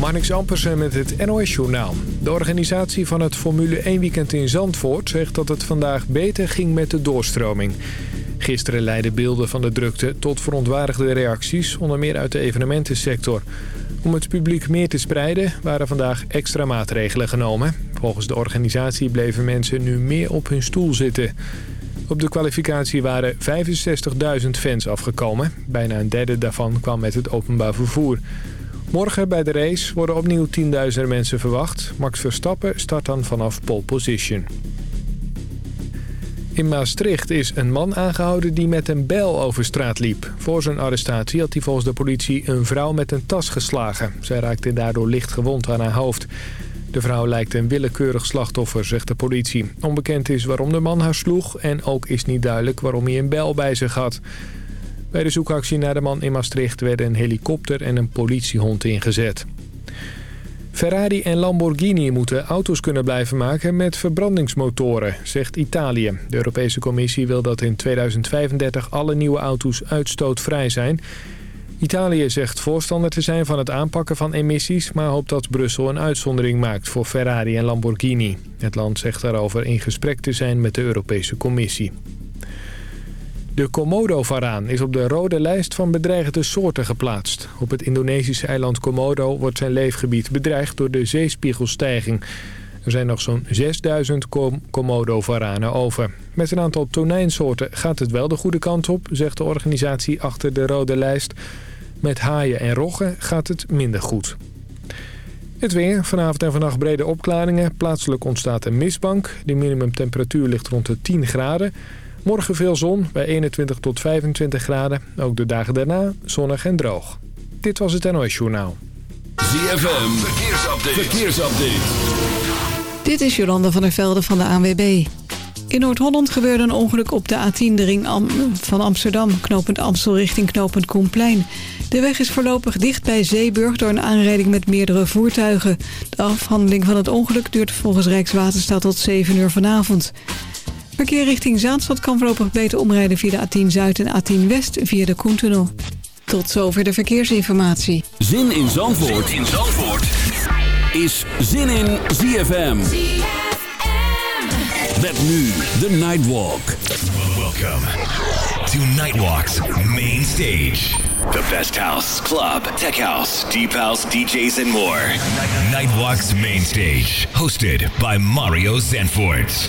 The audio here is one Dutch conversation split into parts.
Marnix Ampersen met het NOS-journaal. De organisatie van het Formule 1-weekend in Zandvoort zegt dat het vandaag beter ging met de doorstroming. Gisteren leidden beelden van de drukte tot verontwaardigde reacties, onder meer uit de evenementensector. Om het publiek meer te spreiden waren vandaag extra maatregelen genomen. Volgens de organisatie bleven mensen nu meer op hun stoel zitten. Op de kwalificatie waren 65.000 fans afgekomen. Bijna een derde daarvan kwam met het openbaar vervoer. Morgen bij de race worden opnieuw 10.000 mensen verwacht. Max Verstappen start dan vanaf pole position. In Maastricht is een man aangehouden die met een bijl over straat liep. Voor zijn arrestatie had hij volgens de politie een vrouw met een tas geslagen. Zij raakte daardoor licht gewond aan haar hoofd. De vrouw lijkt een willekeurig slachtoffer, zegt de politie. Onbekend is waarom de man haar sloeg en ook is niet duidelijk waarom hij een bijl bij zich had. Bij de zoekactie naar de man in Maastricht werden een helikopter en een politiehond ingezet. Ferrari en Lamborghini moeten auto's kunnen blijven maken met verbrandingsmotoren, zegt Italië. De Europese Commissie wil dat in 2035 alle nieuwe auto's uitstootvrij zijn. Italië zegt voorstander te zijn van het aanpakken van emissies... maar hoopt dat Brussel een uitzondering maakt voor Ferrari en Lamborghini. Het land zegt daarover in gesprek te zijn met de Europese Commissie. De Komodo-varaan is op de rode lijst van bedreigde soorten geplaatst. Op het Indonesische eiland Komodo wordt zijn leefgebied bedreigd door de zeespiegelstijging. Er zijn nog zo'n 6000 Komodo-varanen over. Met een aantal tonijnsoorten gaat het wel de goede kant op, zegt de organisatie achter de rode lijst. Met haaien en roggen gaat het minder goed. Het weer. Vanavond en vannacht brede opklaringen. Plaatselijk ontstaat een mistbank. De minimumtemperatuur ligt rond de 10 graden. Morgen veel zon, bij 21 tot 25 graden. Ook de dagen daarna zonnig en droog. Dit was het NOS Journaal. ZFM, verkeersupdate. verkeersupdate. Dit is Jolanda van der Velde van de ANWB. In Noord-Holland gebeurde een ongeluk op de A10, de ring van Amsterdam. Knopend Amstel richting knopend Koenplein. De weg is voorlopig dicht bij Zeeburg door een aanrijding met meerdere voertuigen. De afhandeling van het ongeluk duurt volgens Rijkswaterstaat tot 7 uur vanavond. Verkeer richting Zaanstad kan voorlopig beter omrijden via de A10 Zuid en A10 West via de Koentunnel. Tot zover de verkeersinformatie. Zin in Zandvoort, zin in Zandvoort. is Zin in ZFM. Met nu de Nightwalk. Welcome to Nightwalk's main stage. The best house, club, tech house, deep house, DJs and more. Nightwalk's main stage. Hosted by Mario Zanfort.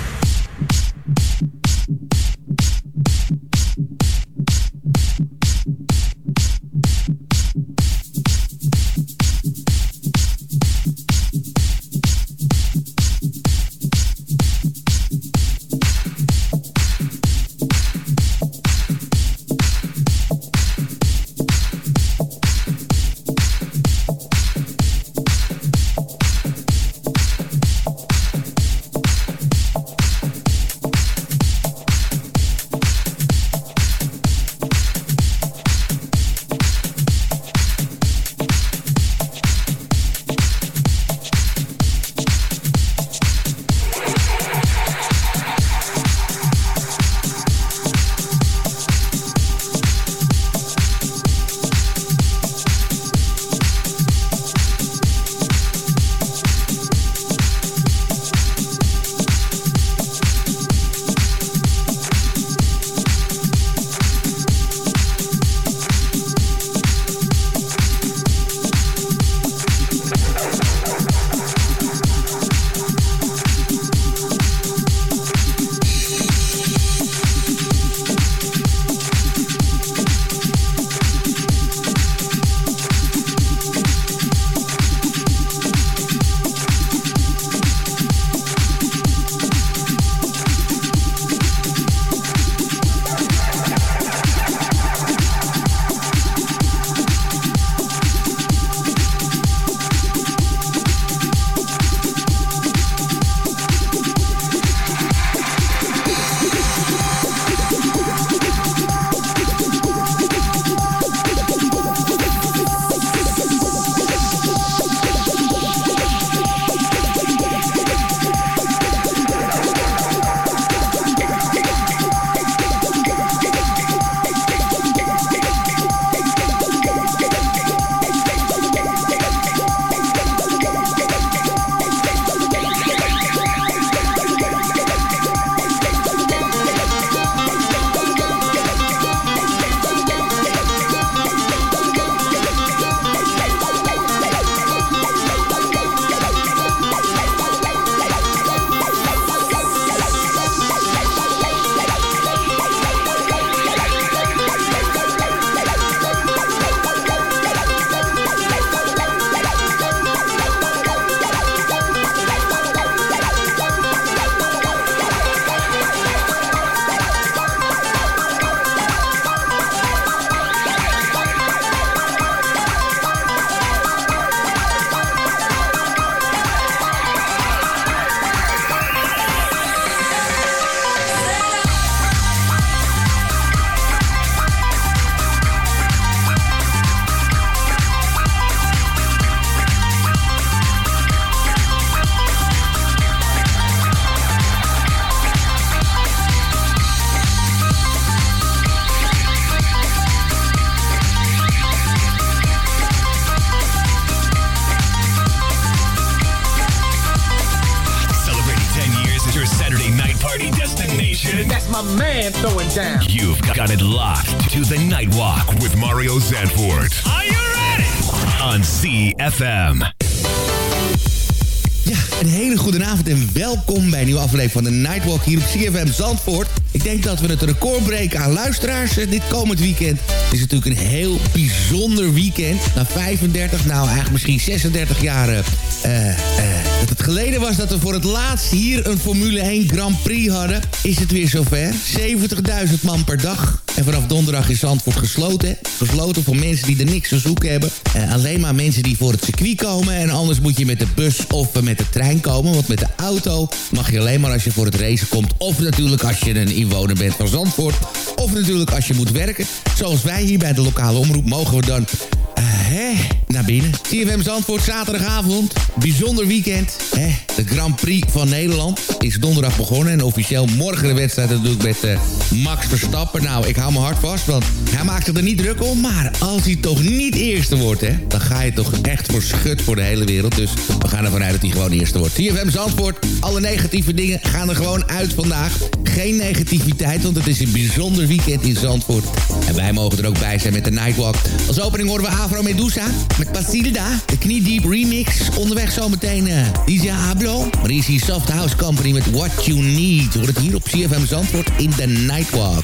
To the Nightwalk with Mario Zandvoort. Are you ready? On CFM. Ja, een hele goede avond en welkom bij een nieuwe aflevering van de Nightwalk hier op CFM Zandvoort. Ik denk dat we het record breken aan luisteraars eh, dit komend weekend. Het is natuurlijk een heel bijzonder weekend. Na 35, nou eigenlijk misschien 36 jaar uh, uh, dat het geleden was dat we voor het laatst hier een Formule 1 Grand Prix hadden, is het weer zover. 70.000 man per dag. En vanaf donderdag is Zandvoort gesloten. Gesloten voor mensen die er niks te zoeken hebben. Uh, alleen maar mensen die voor het circuit komen. En anders moet je met de bus of met de trein komen. Want met de auto mag je alleen maar als je voor het racen komt. Of natuurlijk als je een inwoner bent van Zandvoort. Of natuurlijk als je moet werken. Zoals wij hier bij de lokale omroep mogen we dan hè, naar binnen. CFM Zandvoort, zaterdagavond. Bijzonder weekend. Hè, de Grand Prix van Nederland is donderdag begonnen. En officieel morgen de wedstrijd natuurlijk met uh, Max Verstappen. Nou, ik hou me hard vast, want hij maakt zich er niet druk om. Maar als hij toch niet eerste wordt, hè, dan ga je toch echt voor schut voor de hele wereld. Dus we gaan ervan uit dat hij gewoon eerste wordt. CFM Zandvoort, alle negatieve dingen gaan er gewoon uit vandaag. Geen negativiteit, want het is een bijzonder weekend in Zandvoort. En wij mogen er ook bij zijn met de Nightwalk. Als opening horen we Afro Medusa met Pasilda. De kniedeep remix. Onderweg zometeen uh, DJ Ablo. Maar is Soft House Company met What You Need. Hoor het hier op CFM Zandvoort in de Nightwalk.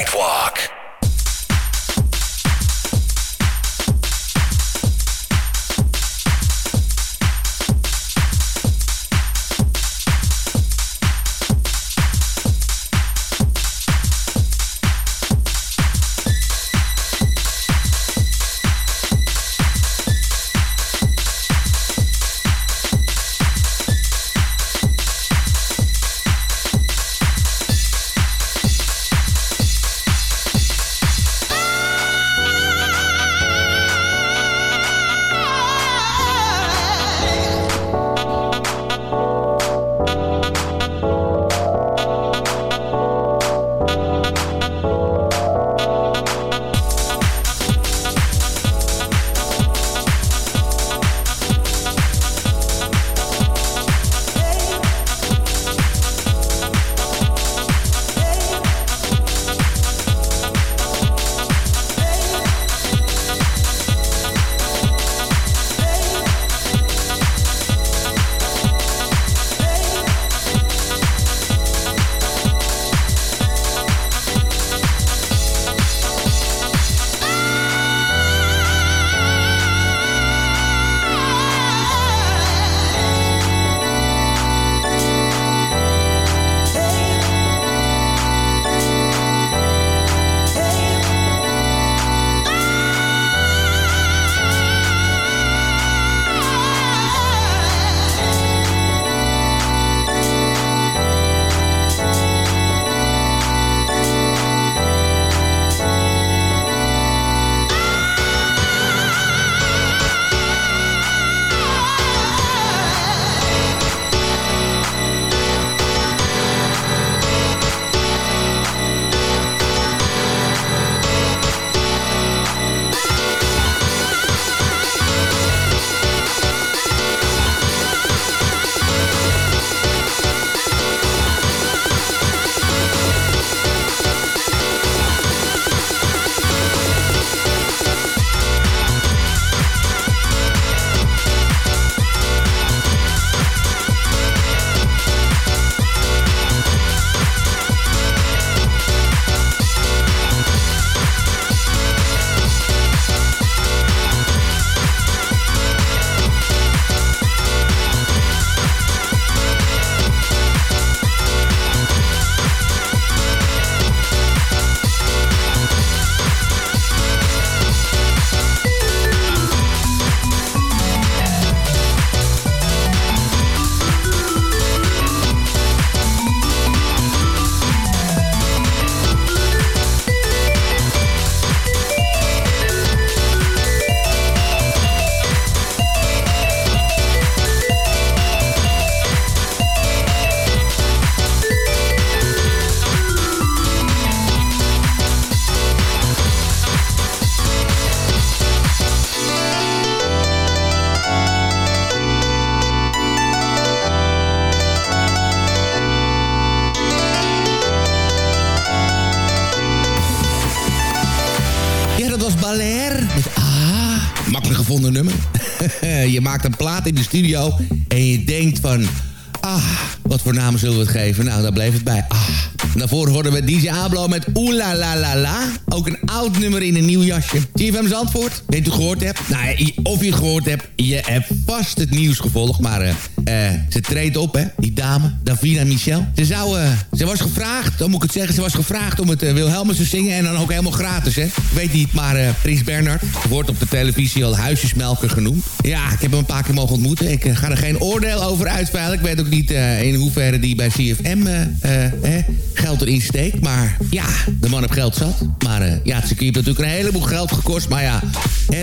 Nightwalk. En je denkt van... Ah, wat voor namen zullen we het geven? Nou, daar bleef het bij. Ah. Daarvoor hoorden we DJ Ablo met Oela La La La. Ook een oud nummer in een nieuw jasje. TFM Zandvoort, weet u gehoord hebt? Nou, of je gehoord hebt, je hebt vast het nieuws gevolgd. Maar uh, uh, ze treedt op, hè, die dame, Davina Michel. Ze, zou, uh, ze was gevraagd, dan moet ik het zeggen... ze was gevraagd om het uh, Wilhelmus te zingen... en dan ook helemaal gratis, hè. Ik weet niet, maar Prins Bernard wordt op de televisie al huisjesmelker genoemd. Ja, ik heb hem een paar keer mogen ontmoeten. Ik ga er geen oordeel over uitveilen. Ik weet ook niet in hoeverre die bij CFM geld erin steekt. Maar ja, de man heeft geld zat. Maar ja, het heeft natuurlijk een heleboel geld gekost. Maar ja,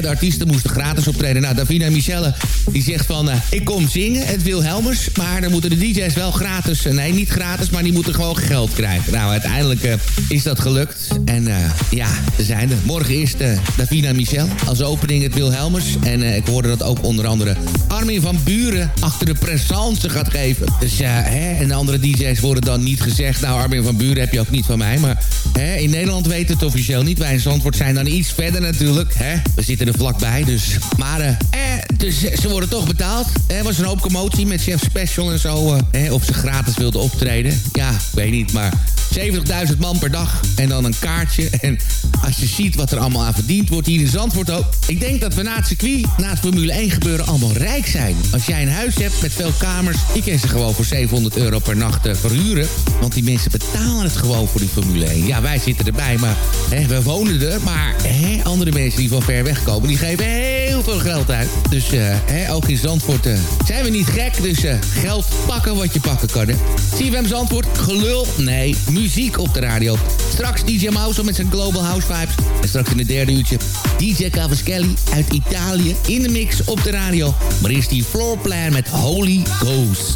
de artiesten moesten gratis optreden. Nou, Davina Michelle, die zegt van... ik kom zingen, het Wilhelmers. Maar dan moeten de DJ's wel gratis... nee, niet gratis, maar die moeten gewoon geld krijgen. Nou, uiteindelijk uh, is dat gelukt. En uh, ja, er zijn er. Morgen is uh, Davina Michel als opening het Wilhelmers. En ik hoorde dat ook onder andere Armin van Buren... achter de présence gaat geven. Dus ja, en de andere DJ's worden dan niet gezegd... nou, Armin van Buren heb je ook niet van mij. Maar hè, in Nederland weten het officieel niet. Wij in Zandvoort zijn dan iets verder natuurlijk. Hè? We zitten er vlakbij, dus... Maar eh, eh dus, ze worden toch betaald. Er was een hoop commotie met Chef Special en zo. Eh, of ze gratis wilden optreden. Ja, ik weet niet, maar 70.000 man per dag. En dan een kaartje. En als je ziet wat er allemaal aan verdiend wordt hier in Zandvoort ook. Ik denk dat we na het circuit, na het Formule 1 gebeuren, allemaal rijk zijn. Als jij een huis hebt met veel kamers. Ik kan ze gewoon voor 700 euro per nacht uh, verhuren. Want die mensen betalen het gewoon voor die Formule 1. Ja, wij zitten erbij, maar hè, we wonen er. Maar hè, andere mensen die van ver weg komen, die geven heel veel geld uit. Dus uh, hè, ook in Zandvoort zijn we niet gek. Dus geld pakken wat je pakken kan. Hè. CFM Zandvoort, gelul? Nee, muziek op de radio. Straks DJ Mouse met zijn Global House Vibes. En straks in het derde uurtje DJ Cavaschelli uit Italië in de mix op de radio. Maar eerst die floorplan met Holy Ghost.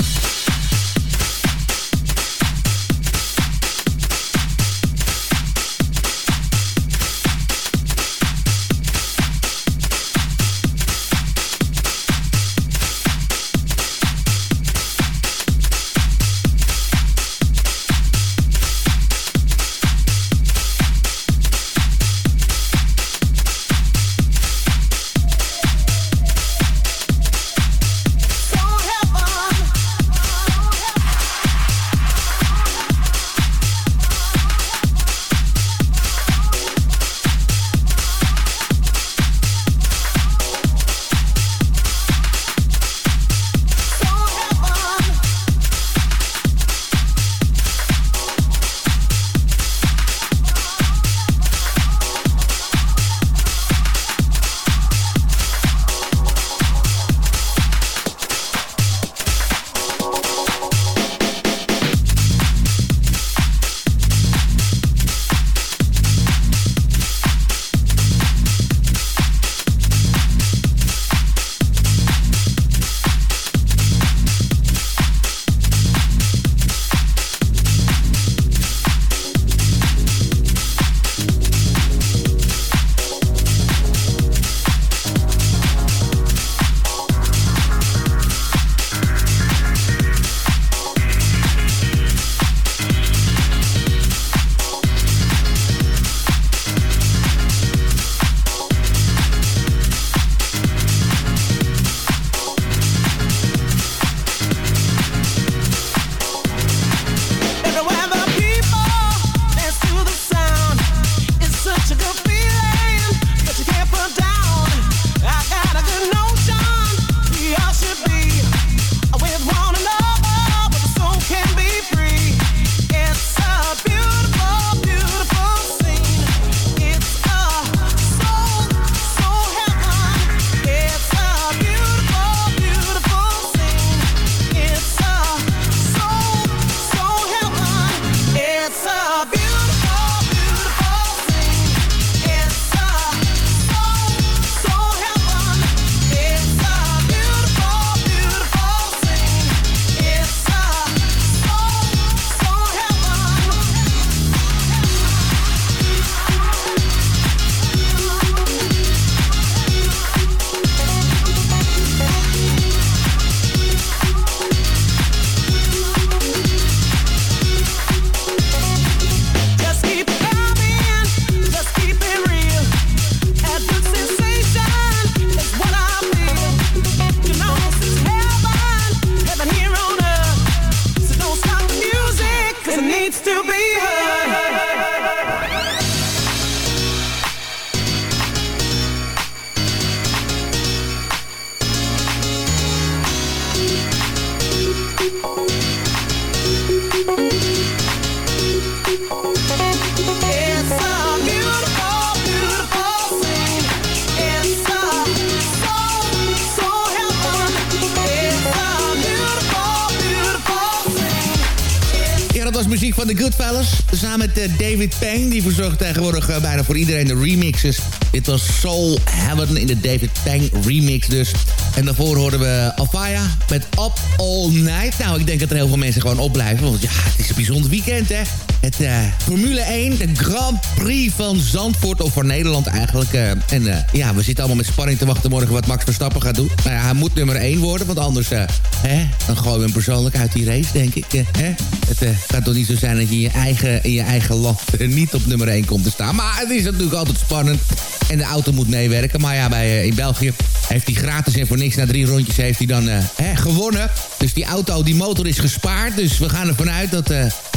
David Pang. Die verzorgt tegenwoordig uh, bijna voor iedereen de remixes. Dit was Soul Heaven in de David Pang remix dus. En daarvoor hoorden we Alfaya met Up All Night. Nou, ik denk dat er heel veel mensen gewoon opblijven. Want ja, het is een bijzonder weekend, hè. Het uh, Formule 1, de Grand Prix van Zandvoort, of voor Nederland eigenlijk. Uh, en uh, ja, we zitten allemaal met spanning te wachten morgen wat Max Verstappen gaat doen. Nou ja, hij moet nummer 1 worden, want anders hè, dan gooien we hem persoonlijk uit die race, denk ik. Hè? Het gaat toch niet zo zijn dat je in je eigen, je eigen land niet op nummer 1 komt te staan. Maar het is natuurlijk altijd spannend. En de auto moet meewerken. Maar ja, bij, in België heeft hij gratis en voor niks na drie rondjes heeft hij dan hè, gewonnen. Dus die auto, die motor is gespaard. Dus we gaan ervan uit dat,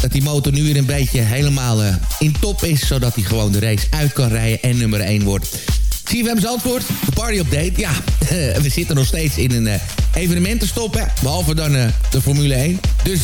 dat die motor nu weer een beetje helemaal uh, in top is... zodat hij gewoon de race uit kan rijden en nummer 1 wordt. CFM antwoord, de party update. Ja, we zitten nog steeds in een uh, evenementenstop, hè. Behalve dan uh, de Formule 1. Dus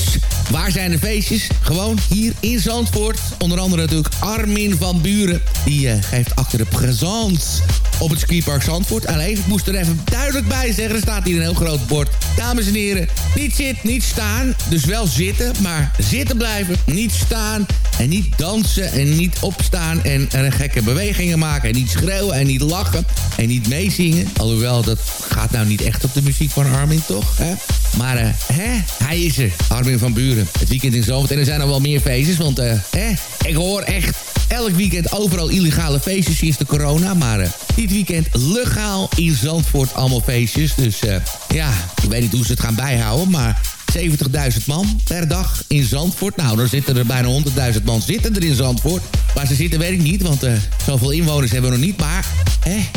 waar zijn de feestjes? Gewoon hier in Zandvoort. Onder andere natuurlijk Armin van Buren. Die uh, geeft achter de présence op het skipark Zandvoort. Alleen, ik moest er even duidelijk bij zeggen. Er staat hier een heel groot bord. Dames en heren, niet zitten, niet staan. Dus wel zitten, maar zitten blijven. Niet staan en niet dansen en niet opstaan. En, en gekke bewegingen maken. En niet schreeuwen en niet lachen. En niet meezingen. Alhoewel, dat gaat nou niet echt op de muziek van Armin, toch? Hè? Maar uh, hè, hij is er. Armin van Buren. Het weekend in Zandvoort. En er zijn nog wel meer feestjes. Want uh, hè, ik hoor echt elk weekend overal illegale feestjes sinds de corona. Maar uh, dit weekend legaal in Zandvoort allemaal feestjes. Dus ja, ik weet niet hoe ze het gaan bijhouden. Maar 70.000 man per dag in Zandvoort. Nou, dan zitten er bijna 100.000 man zitten er in Zandvoort. Waar ze zitten weet ik niet, want uh, zoveel inwoners hebben we nog niet. Maar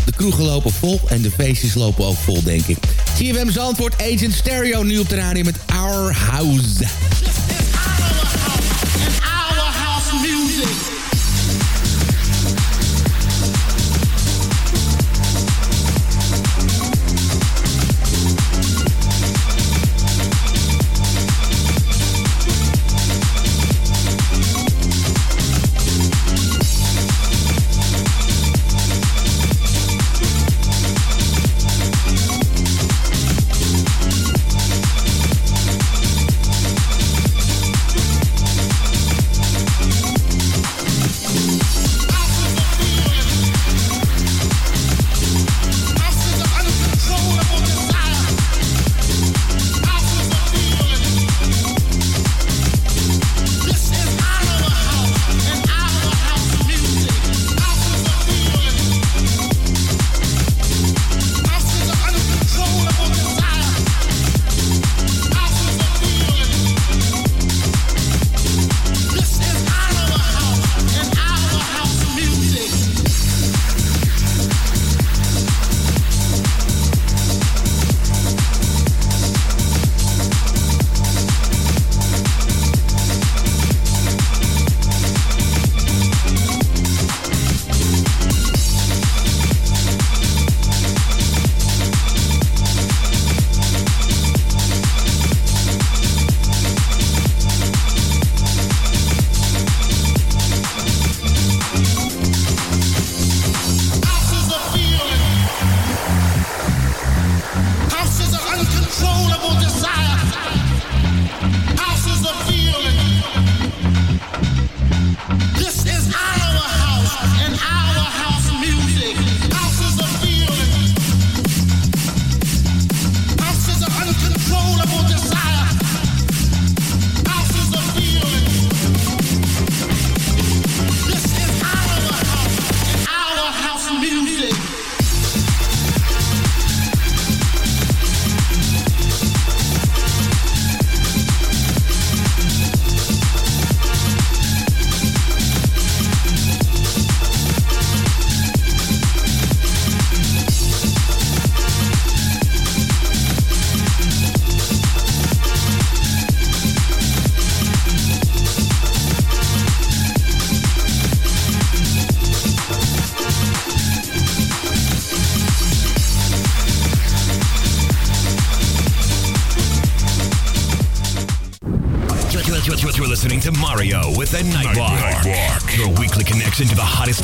de kroegen lopen vol en de feestjes lopen ook vol, denk ik. CFM Zandvoort, Agent Stereo nu op de radio met Our House. Our house and our house music.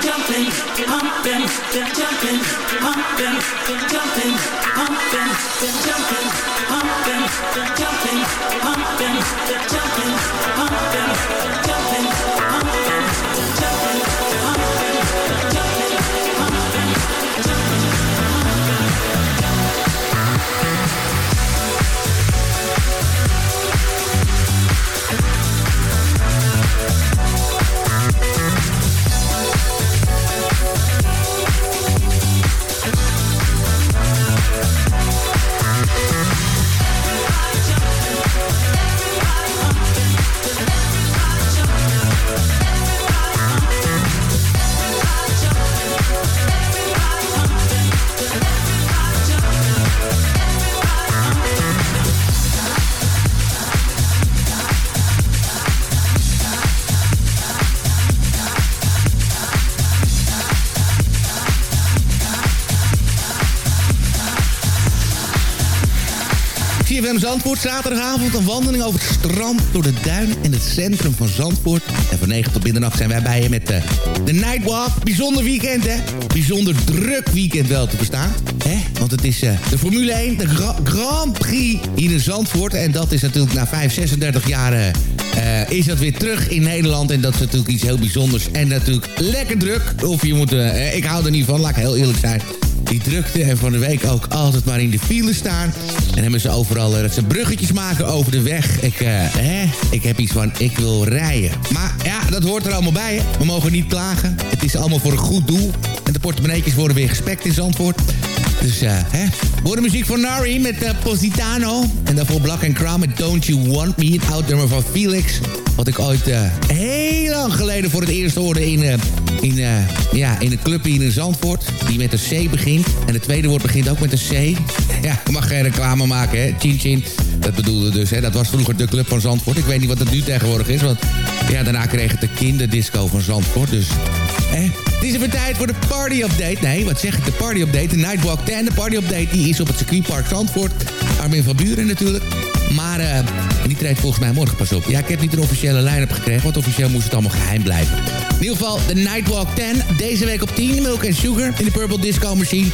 jumping, pumping, they're jumping, pumping, they're jumping, pumping, they're jumping, pumping, they're jumping, pumping, jumping, pumping, they're jumping. Zandvoort, zaterdagavond een wandeling over het strand, door de duin en het centrum van Zandvoort. En van 9 tot middernacht zijn wij bij je met de, de Nightwalk. Bijzonder weekend, hè? Bijzonder druk weekend wel te bestaan. hè? Want het is uh, de Formule 1, de Gra Grand Prix hier in Zandvoort. En dat is natuurlijk na 5, 36 jaar uh, is dat weer terug in Nederland. En dat is natuurlijk iets heel bijzonders. En natuurlijk lekker druk. Of je moet, ik hou er niet van, laat ik heel eerlijk zijn die drukte en van de week ook altijd maar in de file staan. En hebben ze overal dat ze bruggetjes maken over de weg. Ik, uh, hè, ik heb iets van, ik wil rijden. Maar ja, dat hoort er allemaal bij. Hè. We mogen niet klagen. Het is allemaal voor een goed doel. En de portemonneetjes worden weer gespekt in Zandvoort. Dus, uh, hè. Worden muziek van Nari met uh, Positano. En daarvoor Black and Crown met Don't You Want Me. Het oud van Felix. Wat ik ooit uh, lang geleden voor het eerst hoorde in, in, ja, in een club hier in Zandvoort. Die met een C begint. En het tweede woord begint ook met een C. Ja, mag geen reclame maken, hè. Chin Chin. Dat bedoelde dus, hè. Dat was vroeger de club van Zandvoort. Ik weet niet wat het nu tegenwoordig is. Want ja, daarna kreeg het de kinderdisco van Zandvoort. Dus, hè. Het is even tijd voor de party update. Nee, wat zeg ik? De party update. De Nightwalk 10. De party update die is op het circuitpark Zandvoort. Armin van Buren natuurlijk. Maar uh, die treedt volgens mij morgen pas op. Ja, ik heb niet een officiële line-up gekregen, want officieel moest het allemaal geheim blijven. In ieder geval, de Nightwalk 10. Deze week op 10, Milk and Sugar in de Purple Disco Machine.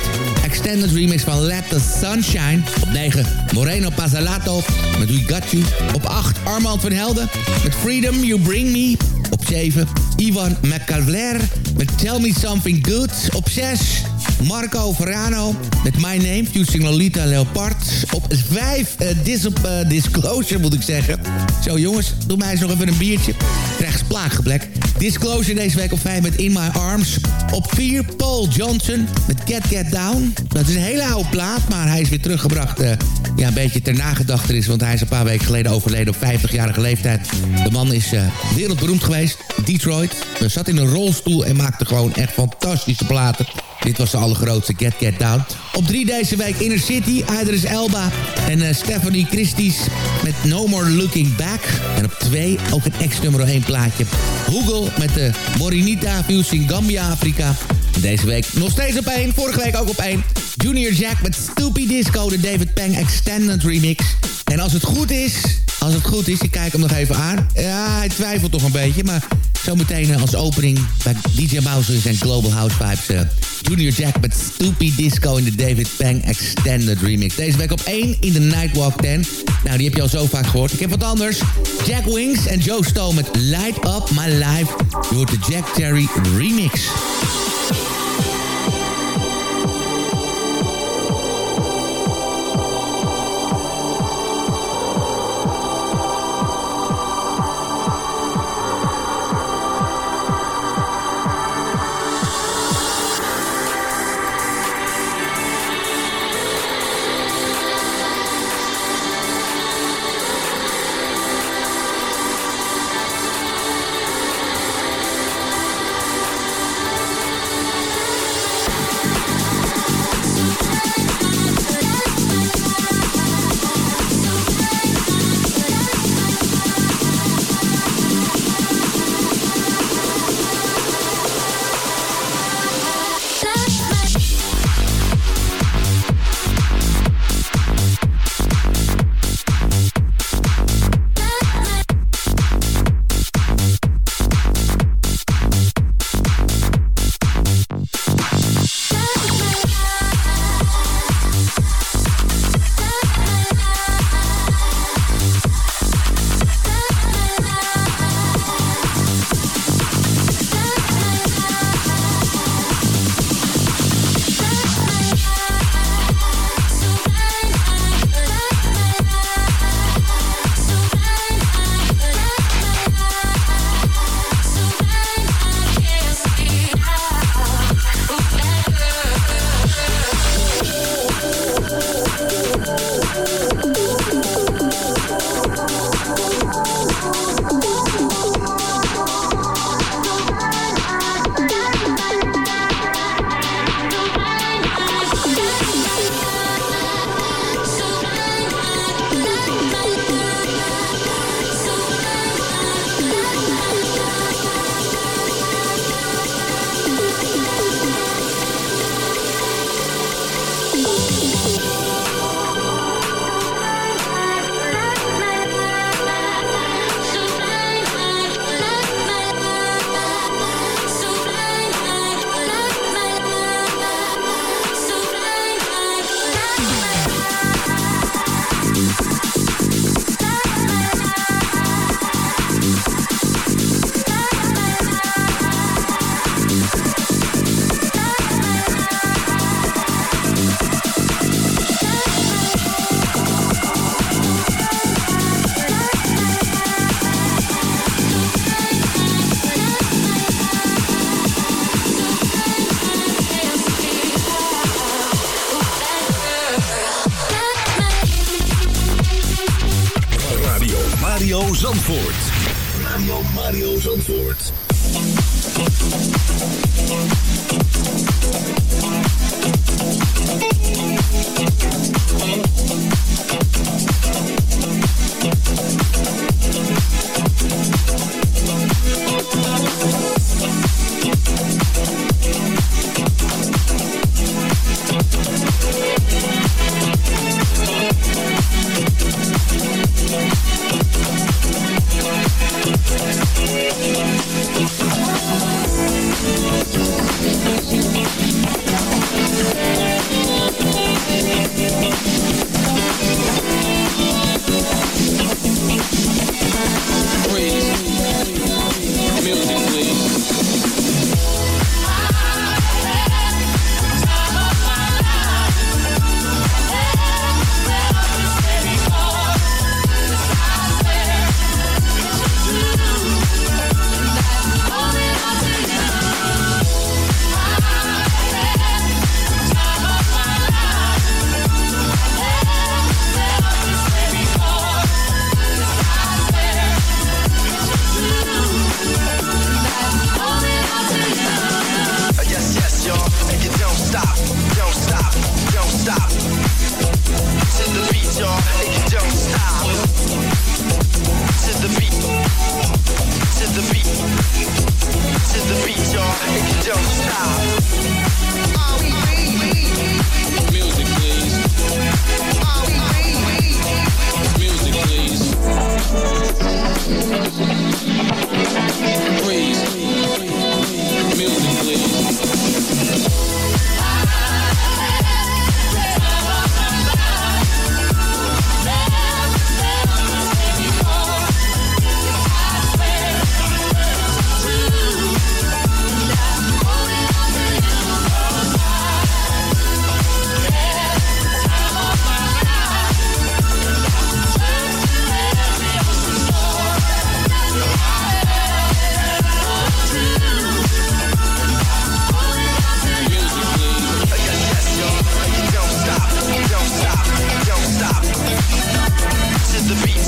Extended remix van Let the Sunshine. Op 9, Moreno Pasalato met We Got You. Op 8, Armand van Helden met Freedom You Bring Me. Op 7, Ivan McCalvler met Tell Me Something Good. Op 6, Marco Verano met My Name, featuring Lolita Leopard. Op 5, uh, dis uh, Disclosure moet ik zeggen. Zo jongens, doe mij eens nog even een biertje. Krijg splaaggeblek. Disclosure deze week op 5 met In My Arms. Op 4, Paul Johnson met Get Get Down. Dat is een hele oude plaat, maar hij is weer teruggebracht. Uh, ja, een beetje ter nagedachtenis, want hij is een paar weken geleden overleden op 50-jarige leeftijd. De man is wereldberoemd geweest. Detroit. Hij zat in een rolstoel en maakte gewoon echt fantastische platen. Dit was de allergrootste Get Get Down. Op drie deze week Inner City, Idris Elba en uh, Stephanie Christies met No More Looking Back. En op twee ook een ex-nummer 1 plaatje. Google met de Morinita Fusing Gambia Afrika. Deze week nog steeds op één, vorige week ook op één. Junior Jack met Stoopy Disco, de David Peng Extended Remix. En als het goed is, als het goed is, ik kijk hem nog even aan. Ja, hij twijfelt toch een beetje, maar zometeen als opening bij DJ Mouse en Global House Vibes... Uh, Junior Jack met Stoopy Disco in de David Pang Extended Remix. Deze week op 1 in de Nightwalk 10. Nou, die heb je al zo vaak gehoord. Ik heb wat anders. Jack Wings en Joe Stone met Light Up My Life. Hoort de Jack Terry Remix.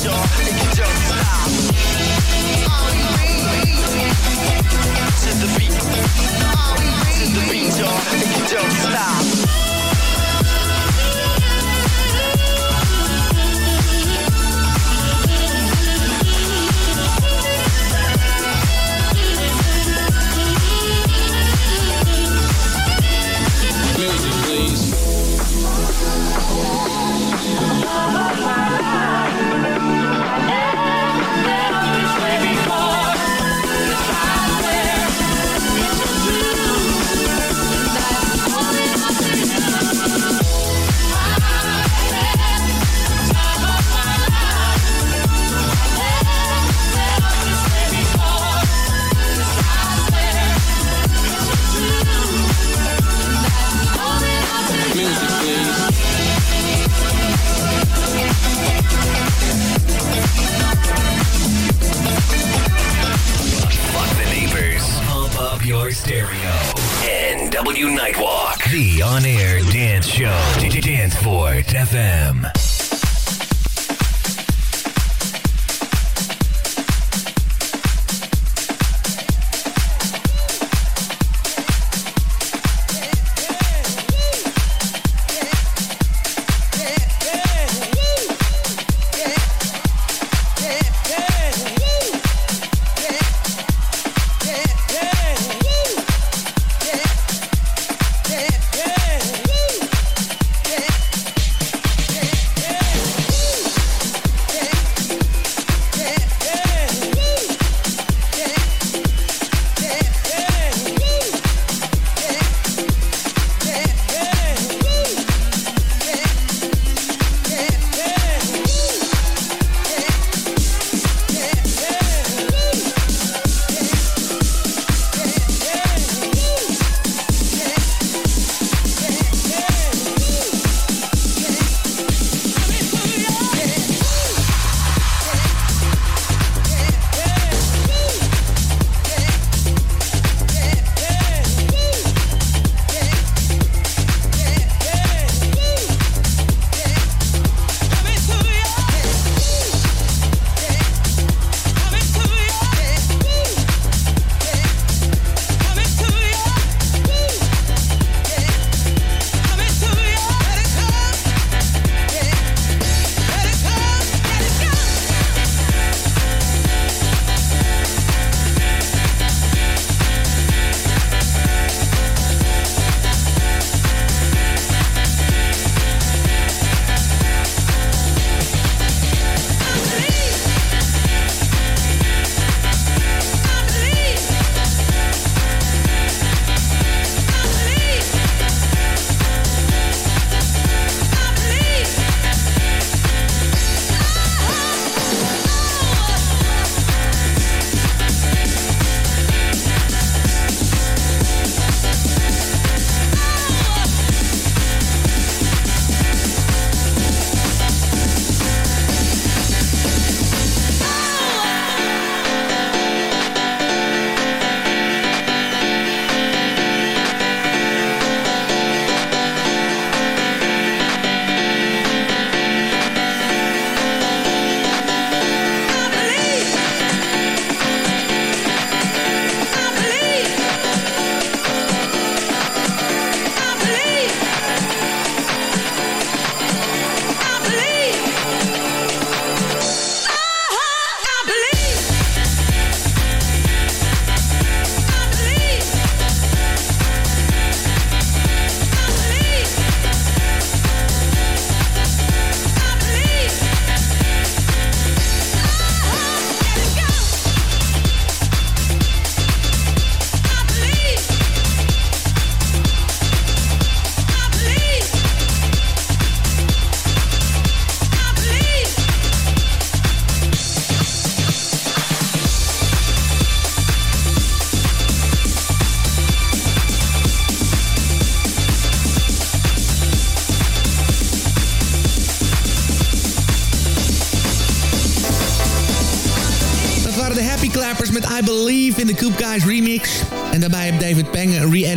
The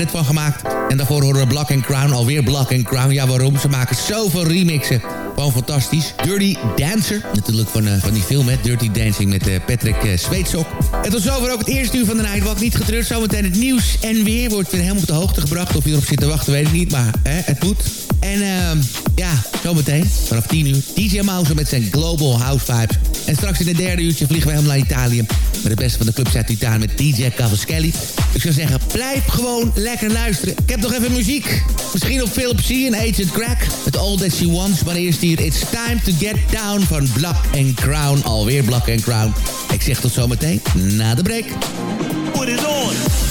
Van gemaakt. En daarvoor horen we Black and Crown, alweer Black and Crown. Ja, waarom? Ze maken zoveel remixen. Gewoon fantastisch. Dirty Dancer. Natuurlijk van, uh, van die film. Dirty Dancing met uh, Patrick uh, Zweetsok. En tot zover ook het eerste uur van de Nightwalk. Niet getreurd, zometeen het nieuws en weer. Wordt weer helemaal op de hoogte gebracht. Of je erop zit te wachten, weet ik niet. Maar hè, het moet. En uh, ja, zometeen vanaf 10 uur. DJ Mouse met zijn Global House Vibes. En straks in het derde uurtje vliegen we helemaal naar Italië. Met de beste van de clubs uit Italië met DJ Cavaschelli. Ik zou zeggen, blijf gewoon lekker luisteren. Ik heb nog even muziek. Misschien op Philip C. en Agent Crack. Het All That She Wants. Maar eerst hier It's Time to Get Down van Black and Crown. Alweer Black and Crown. Ik zeg tot zometeen na de break. Put it on.